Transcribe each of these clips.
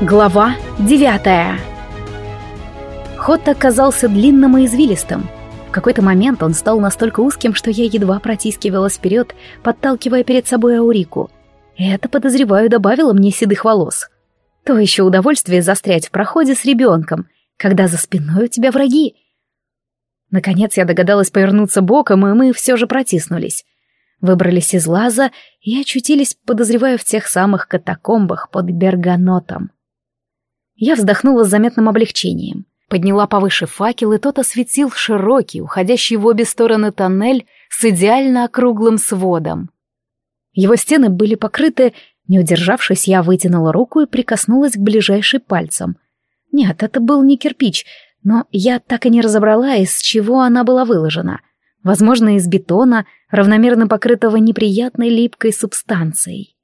Глава девятая Ход оказался длинным и извилистым. В какой-то момент он стал настолько узким, что я едва протискивалась вперед, подталкивая перед собой Аурику. Это, подозреваю, добавило мне седых волос. То еще удовольствие застрять в проходе с ребенком, когда за спиной у тебя враги. Наконец я догадалась повернуться боком, и мы все же протиснулись. Выбрались из лаза и очутились, подозревая, в тех самых катакомбах под Берганотом. Я вздохнула с заметным облегчением. Подняла повыше факел, и тот осветил широкий, уходящий в обе стороны тоннель с идеально округлым сводом. Его стены были покрыты, не удержавшись, я вытянула руку и прикоснулась к ближайшей пальцам. Нет, это был не кирпич, но я так и не разобрала, из чего она была выложена. Возможно, из бетона, равномерно покрытого неприятной липкой субстанцией.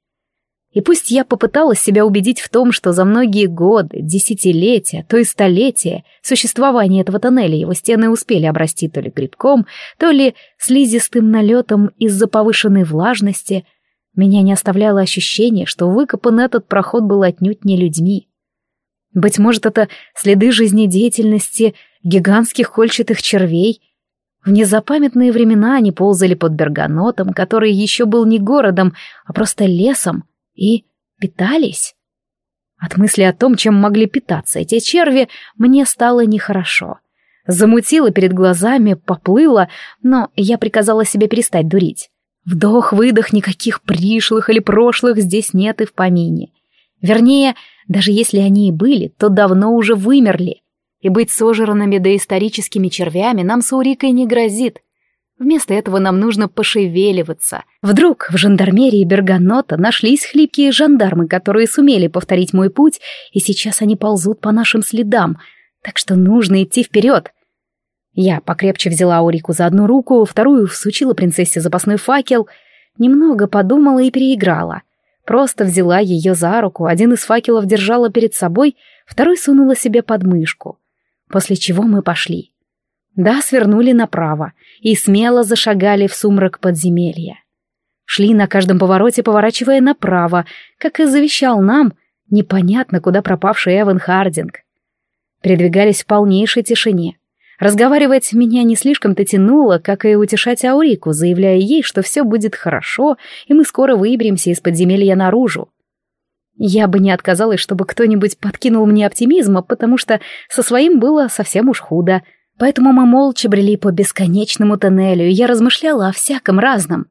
И пусть я попыталась себя убедить в том, что за многие годы, десятилетия, то и столетия существования этого тоннеля его стены успели обрасти то ли грибком, то ли слизистым налетом из-за повышенной влажности, меня не оставляло ощущение, что выкопан этот проход был отнюдь не людьми. Быть может, это следы жизнедеятельности гигантских кольчатых червей. В незапамятные времена они ползали под Берганотом, который еще был не городом, а просто лесом — и питались. От мысли о том, чем могли питаться эти черви, мне стало нехорошо. Замутило перед глазами, поплыло, но я приказала себе перестать дурить. Вдох-выдох, никаких пришлых или прошлых здесь нет и в помине. Вернее, даже если они и были, то давно уже вымерли. И быть сожранными доисторическими червями нам с Урикой не грозит. Вместо этого нам нужно пошевеливаться. Вдруг в жандармерии Берганота нашлись хлипкие жандармы, которые сумели повторить мой путь, и сейчас они ползут по нашим следам, так что нужно идти вперед. Я покрепче взяла Аурику за одну руку, вторую всучила принцессе запасной факел, немного подумала и переиграла. Просто взяла ее за руку, один из факелов держала перед собой, второй сунула себе под мышку. После чего мы пошли. Да, свернули направо и смело зашагали в сумрак подземелья. Шли на каждом повороте, поворачивая направо, как и завещал нам, непонятно куда пропавший Эван Хардинг. Передвигались в полнейшей тишине. Разговаривать меня не слишком-то тянуло, как и утешать Аурику, заявляя ей, что все будет хорошо, и мы скоро выберемся из подземелья наружу. Я бы не отказалась, чтобы кто-нибудь подкинул мне оптимизма, потому что со своим было совсем уж худо — Поэтому мы молча брели по бесконечному тоннелю, и я размышляла о всяком разном.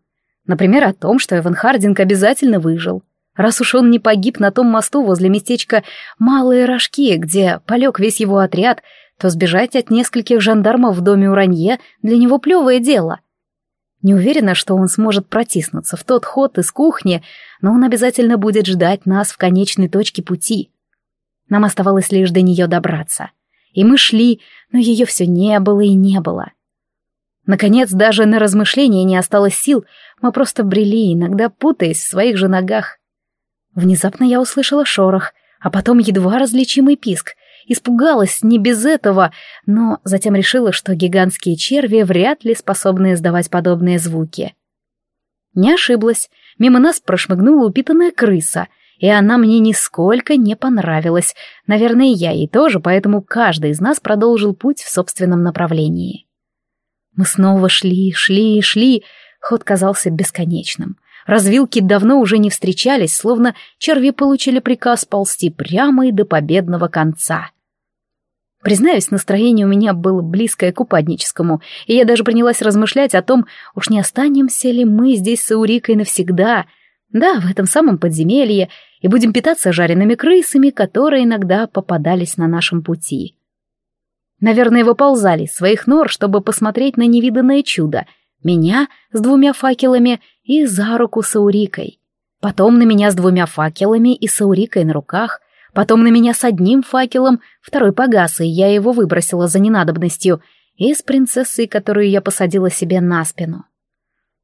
Например, о том, что Эван Хардинг обязательно выжил. Раз уж он не погиб на том мосту возле местечка Малые Рожки, где полег весь его отряд, то сбежать от нескольких жандармов в доме Уранье для него плевое дело. Не уверена, что он сможет протиснуться в тот ход из кухни, но он обязательно будет ждать нас в конечной точке пути. Нам оставалось лишь до нее добраться. И мы шли, но ее все не было и не было. Наконец, даже на размышления не осталось сил, мы просто брели, иногда путаясь в своих же ногах. Внезапно я услышала шорох, а потом едва различимый писк. Испугалась не без этого, но затем решила, что гигантские черви вряд ли способны издавать подобные звуки. Не ошиблась. Мимо нас прошмыгнула упитанная крыса — и она мне нисколько не понравилась. Наверное, я ей тоже, поэтому каждый из нас продолжил путь в собственном направлении. Мы снова шли, шли, шли. Ход казался бесконечным. Развилки давно уже не встречались, словно черви получили приказ ползти прямо и до победного конца. Признаюсь, настроение у меня было близкое к упадническому, и я даже принялась размышлять о том, уж не останемся ли мы здесь с Аурикой навсегда. Да, в этом самом подземелье, и будем питаться жареными крысами, которые иногда попадались на нашем пути. Наверное, выползали из своих нор, чтобы посмотреть на невиданное чудо. Меня с двумя факелами и за руку с Аурикой. Потом на меня с двумя факелами и с Аурикой на руках. Потом на меня с одним факелом, второй погас, и я его выбросила за ненадобностью, и с принцессой, которую я посадила себе на спину.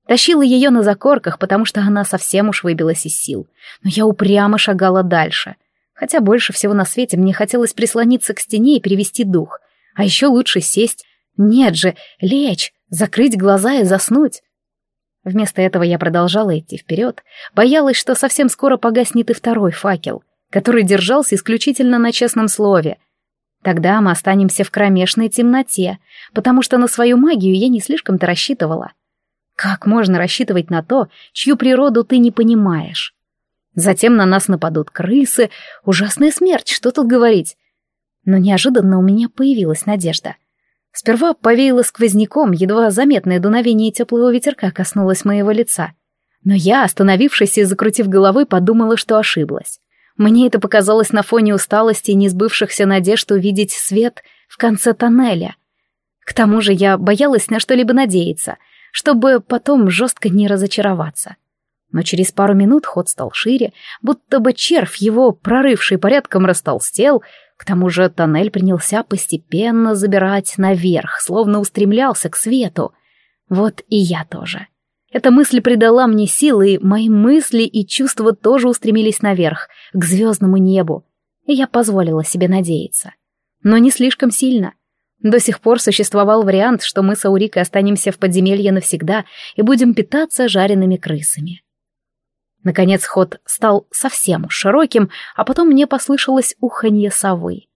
Тащила ее на закорках, потому что она совсем уж выбилась из сил. Но я упрямо шагала дальше. Хотя больше всего на свете мне хотелось прислониться к стене и перевести дух. А еще лучше сесть Нет же, лечь, закрыть глаза и заснуть. Вместо этого я продолжала идти вперед, боялась, что совсем скоро погаснет и второй факел, который держался исключительно на честном слове. Тогда мы останемся в кромешной темноте, потому что на свою магию я не слишком-то рассчитывала. Как можно рассчитывать на то, чью природу ты не понимаешь? Затем на нас нападут крысы, ужасная смерть, что тут говорить. Но неожиданно у меня появилась надежда — Сперва повеяло сквозняком, едва заметное дуновение теплого ветерка коснулось моего лица. Но я, остановившись и закрутив головой, подумала, что ошиблась. Мне это показалось на фоне усталости и несбывшихся надежд увидеть свет в конце тоннеля. К тому же я боялась на что-либо надеяться, чтобы потом жестко не разочароваться. Но через пару минут ход стал шире, будто бы червь, его прорывший порядком растолстел, к тому же тоннель принялся постепенно забирать наверх, словно устремлялся к свету. Вот и я тоже. Эта мысль придала мне силы, и мои мысли и чувства тоже устремились наверх, к звездному небу, и я позволила себе надеяться. Но не слишком сильно. До сих пор существовал вариант, что мы с Аурикой останемся в подземелье навсегда и будем питаться жареными крысами. Наконец ход стал совсем широким, а потом мне послышалось уханье совы.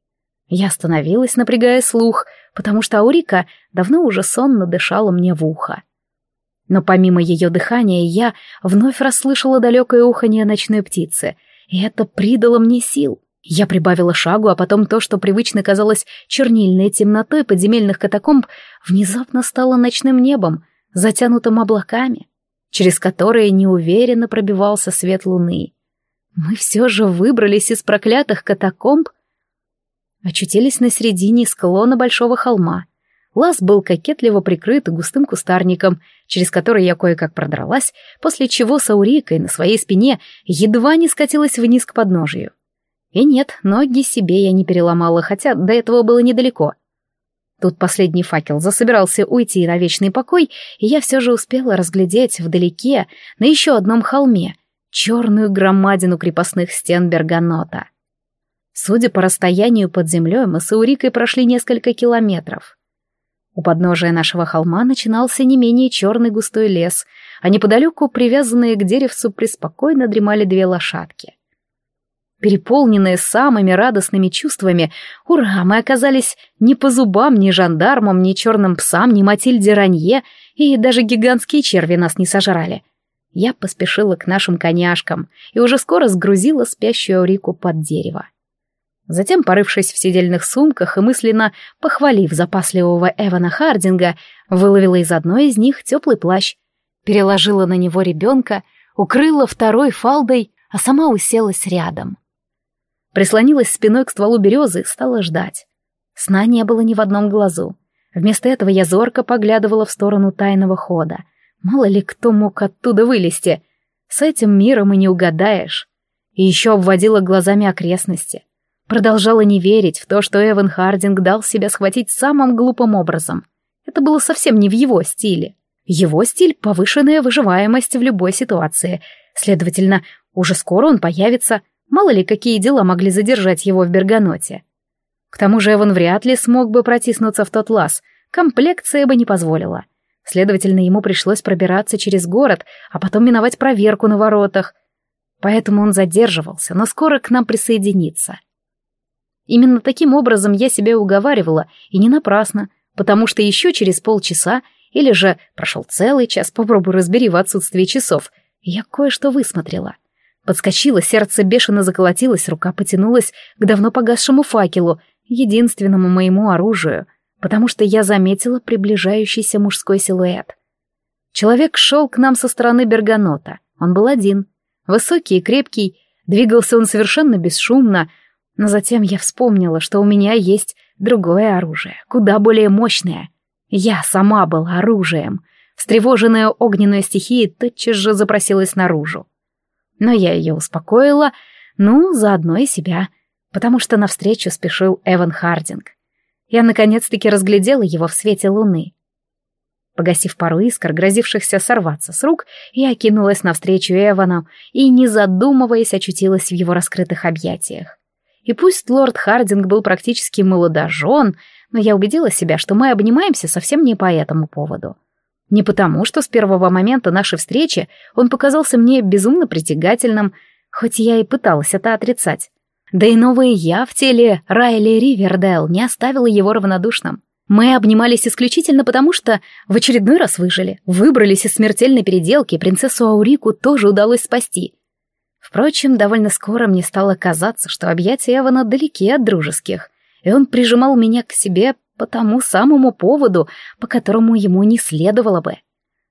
Я остановилась, напрягая слух, потому что Аурика давно уже сонно дышала мне в ухо. Но помимо ее дыхания я вновь расслышала далекое уханье ночной птицы, и это придало мне сил. Я прибавила шагу, а потом то, что привычно казалось чернильной темнотой подземельных катакомб, внезапно стало ночным небом, затянутым облаками через которые неуверенно пробивался свет луны. Мы все же выбрались из проклятых катакомб, очутились на середине склона большого холма. Лаз был кокетливо прикрыт густым кустарником, через который я кое-как продралась, после чего с Аурикой на своей спине едва не скатилась вниз к подножию. И нет, ноги себе я не переломала, хотя до этого было недалеко. Тут последний факел засобирался уйти на вечный покой, и я все же успела разглядеть вдалеке, на еще одном холме, черную громадину крепостных стен Берганота. Судя по расстоянию под землей, мы с Аурикой прошли несколько километров. У подножия нашего холма начинался не менее черный густой лес, а неподалеку, привязанные к деревцу, преспокойно дремали две лошадки. Переполненные самыми радостными чувствами, ура, мы оказались не по зубам ни жандармам, ни черным псам, ни Матильде Ранье, и даже гигантские черви нас не сожрали. Я поспешила к нашим коняшкам и уже скоро сгрузила спящую Аурику под дерево. Затем, порывшись в сидельных сумках и мысленно похвалив запасливого Эвана Хардинга, выловила из одной из них теплый плащ, переложила на него ребенка, укрыла второй фалдой, а сама уселась рядом прислонилась спиной к стволу березы стала ждать. Сна не было ни в одном глазу. Вместо этого я зорко поглядывала в сторону тайного хода. Мало ли кто мог оттуда вылезти. С этим миром и не угадаешь. И еще обводила глазами окрестности. Продолжала не верить в то, что Эван Хардинг дал себя схватить самым глупым образом. Это было совсем не в его стиле. Его стиль — повышенная выживаемость в любой ситуации. Следовательно, уже скоро он появится, Мало ли, какие дела могли задержать его в Берганоте. К тому же Эван вряд ли смог бы протиснуться в тот лаз, комплекция бы не позволила. Следовательно, ему пришлось пробираться через город, а потом миновать проверку на воротах. Поэтому он задерживался, но скоро к нам присоединится. Именно таким образом я себя уговаривала, и не напрасно, потому что еще через полчаса, или же прошел целый час, попробуй разбери в отсутствии часов, я кое-что высмотрела — Подскочило, сердце бешено заколотилось, рука потянулась к давно погасшему факелу, единственному моему оружию, потому что я заметила приближающийся мужской силуэт. Человек шел к нам со стороны Берганота. Он был один. Высокий и крепкий, двигался он совершенно бесшумно, но затем я вспомнила, что у меня есть другое оружие, куда более мощное. Я сама была оружием. Встревоженная огненная стихия тотчас же запросилась наружу. Но я ее успокоила, ну, заодно и себя, потому что навстречу спешил Эван Хардинг. Я наконец-таки разглядела его в свете луны. Погасив пару искр, грозившихся сорваться с рук, я кинулась навстречу Эвану и, не задумываясь, очутилась в его раскрытых объятиях. И пусть лорд Хардинг был практически молодожен, но я убедила себя, что мы обнимаемся совсем не по этому поводу. Не потому, что с первого момента нашей встречи он показался мне безумно притягательным, хоть я и пыталась это отрицать. Да и новое я в теле Райли Ривердейл не оставила его равнодушным. Мы обнимались исключительно потому, что в очередной раз выжили, выбрались из смертельной переделки, принцессу Аурику тоже удалось спасти. Впрочем, довольно скоро мне стало казаться, что объятия Эвана далеки от дружеских, и он прижимал меня к себе по тому самому поводу, по которому ему не следовало бы.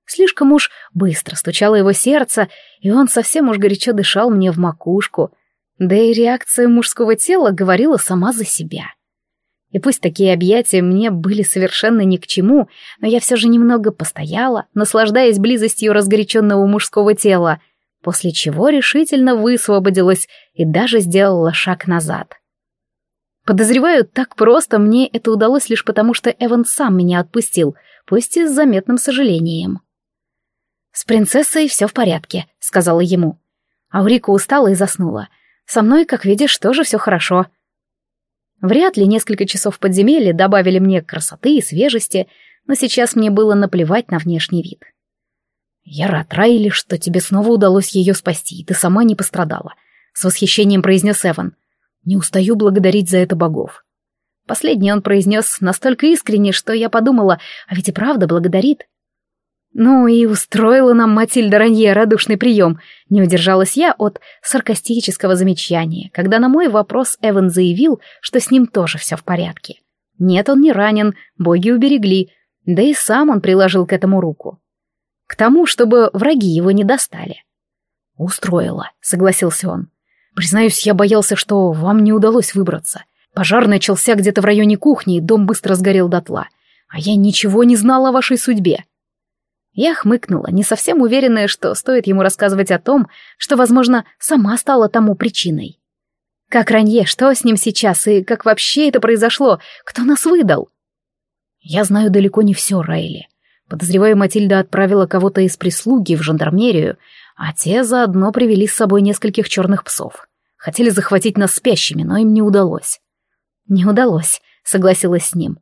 Слишком уж быстро стучало его сердце, и он совсем уж горячо дышал мне в макушку, да и реакция мужского тела говорила сама за себя. И пусть такие объятия мне были совершенно ни к чему, но я все же немного постояла, наслаждаясь близостью разгоряченного мужского тела, после чего решительно высвободилась и даже сделала шаг назад. Подозреваю, так просто мне это удалось лишь потому, что Эван сам меня отпустил, пусть и с заметным сожалением. «С принцессой все в порядке», — сказала ему. Аурика устала и заснула. «Со мной, как видишь, тоже все хорошо». Вряд ли несколько часов подземелья добавили мне красоты и свежести, но сейчас мне было наплевать на внешний вид. «Я рад, Райли, что тебе снова удалось ее спасти, и ты сама не пострадала», — с восхищением произнес Эван. «Не устаю благодарить за это богов». Последний он произнес настолько искренне, что я подумала, а ведь и правда благодарит. Ну и устроила нам Матильда Ранье радушный прием. Не удержалась я от саркастического замечания, когда на мой вопрос Эван заявил, что с ним тоже все в порядке. Нет, он не ранен, боги уберегли, да и сам он приложил к этому руку. К тому, чтобы враги его не достали. «Устроила», — согласился он. «Признаюсь, я боялся, что вам не удалось выбраться. Пожар начался где-то в районе кухни, и дом быстро сгорел дотла. А я ничего не знала о вашей судьбе. Я хмыкнула, не совсем уверенная, что стоит ему рассказывать о том, что, возможно, сама стала тому причиной. Как Ранье, что с ним сейчас и как вообще это произошло? Кто нас выдал? Я знаю далеко не все, Райли. Подозреваю, Матильда отправила кого-то из прислуги в жандармерию, а те заодно привели с собой нескольких черных псов. Хотели захватить нас спящими, но им не удалось. Не удалось, согласилась с ним.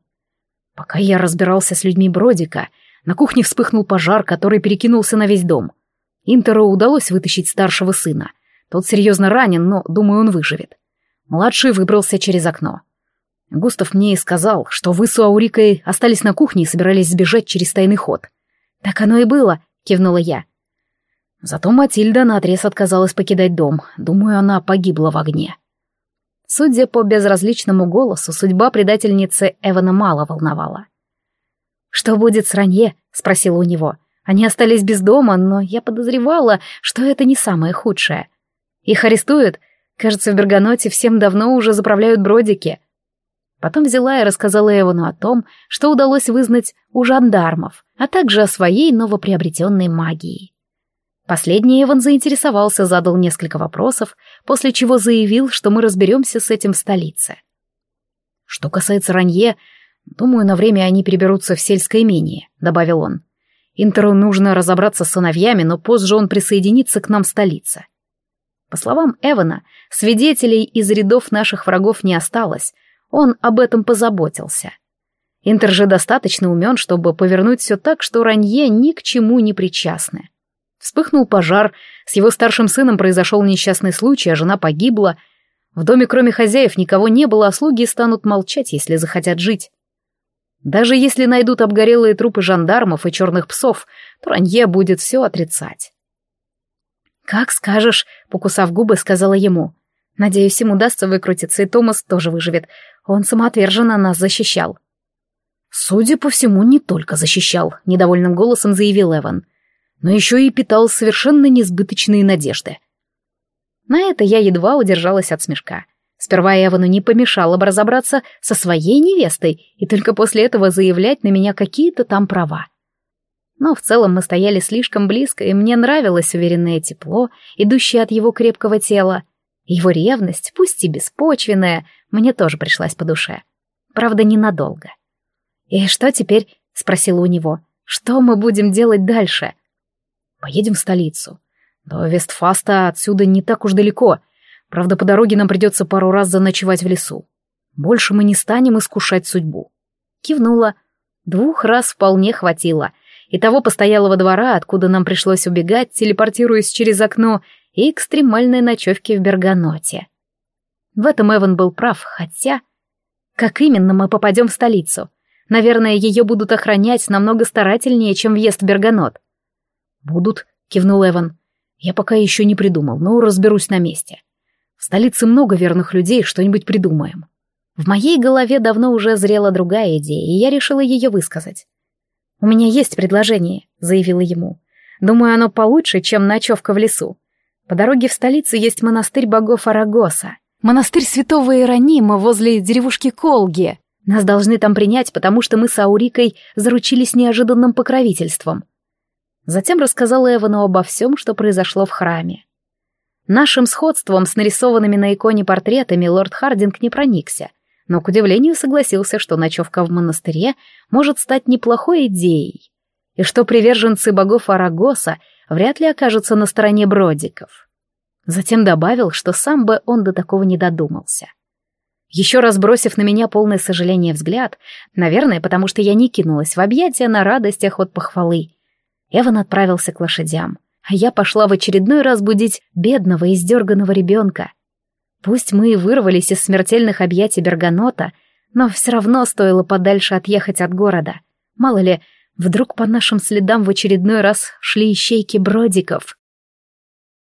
Пока я разбирался с людьми Бродика, на кухне вспыхнул пожар, который перекинулся на весь дом. Интеру удалось вытащить старшего сына. Тот серьезно ранен, но, думаю, он выживет. Младший выбрался через окно. Густав мне и сказал, что вы с Аурикой остались на кухне и собирались сбежать через тайный ход. «Так оно и было», — кивнула я. Зато Матильда наотрез отказалась покидать дом. Думаю, она погибла в огне. Судя по безразличному голосу, судьба предательницы Эвана мало волновала. «Что будет с Ранье?» — спросила у него. Они остались без дома, но я подозревала, что это не самое худшее. Их арестуют? Кажется, в Берганоте всем давно уже заправляют бродики. Потом взяла и рассказала Эвану о том, что удалось вызнать у жандармов, а также о своей новоприобретенной магии. Последний Эван заинтересовался, задал несколько вопросов, после чего заявил, что мы разберемся с этим в столице. Что касается Ранье, «Думаю, на время они переберутся в сельское имение», — добавил он. «Интеру нужно разобраться с сыновьями, но позже он присоединится к нам в столице». По словам Эвана, свидетелей из рядов наших врагов не осталось, он об этом позаботился. Интер же достаточно умен, чтобы повернуть все так, что Ранье ни к чему не причастны. Вспыхнул пожар, с его старшим сыном произошел несчастный случай, а жена погибла. В доме кроме хозяев никого не было, а слуги станут молчать, если захотят жить. Даже если найдут обгорелые трупы жандармов и черных псов, то Ранье будет все отрицать. «Как скажешь», — покусав губы, сказала ему. «Надеюсь, им удастся выкрутиться, и Томас тоже выживет. Он самоотверженно нас защищал». «Судя по всему, не только защищал», — недовольным голосом заявил Эван, «но еще и питал совершенно несбыточные надежды». На это я едва удержалась от смешка. Сперва Эвану не помешало бы разобраться со своей невестой и только после этого заявлять на меня какие-то там права. Но в целом мы стояли слишком близко, и мне нравилось уверенное тепло, идущее от его крепкого тела. Его ревность, пусть и беспочвенная, мне тоже пришлась по душе. Правда, ненадолго. «И что теперь?» — спросила у него. «Что мы будем делать дальше?» «Поедем в столицу. До Вестфаста отсюда не так уж далеко», Правда, по дороге нам придется пару раз заночевать в лесу. Больше мы не станем искушать судьбу. Кивнула. Двух раз вполне хватило. И того постоялого двора, откуда нам пришлось убегать, телепортируясь через окно, и экстремальной ночевки в Берганоте. В этом Эван был прав, хотя... Как именно мы попадем в столицу? Наверное, ее будут охранять намного старательнее, чем въезд в Берганот. «Будут», — кивнул Эван. «Я пока еще не придумал, но разберусь на месте. В столице много верных людей, что-нибудь придумаем». В моей голове давно уже зрела другая идея, и я решила ее высказать. «У меня есть предложение», — заявила ему. «Думаю, оно получше, чем ночевка в лесу. По дороге в столицу есть монастырь богов Арагоса. Монастырь святого Иеронима возле деревушки Колги. Нас должны там принять, потому что мы с Аурикой заручились неожиданным покровительством. Затем рассказала Эвану обо всем, что произошло в храме. Нашим сходством с нарисованными на иконе портретами лорд Хардинг не проникся, но, к удивлению, согласился, что ночевка в монастыре может стать неплохой идеей, и что приверженцы богов Арагоса вряд ли окажутся на стороне бродиков. Затем добавил, что сам бы он до такого не додумался. Еще раз бросив на меня полное сожаление взгляд, наверное, потому что я не кинулась в объятия на радостях от похвалы, Эван отправился к лошадям, а я пошла в очередной раз будить бедного, издерганного ребенка. Пусть мы и вырвались из смертельных объятий Берганота, но все равно стоило подальше отъехать от города. Мало ли, вдруг по нашим следам в очередной раз шли ищейки бродиков.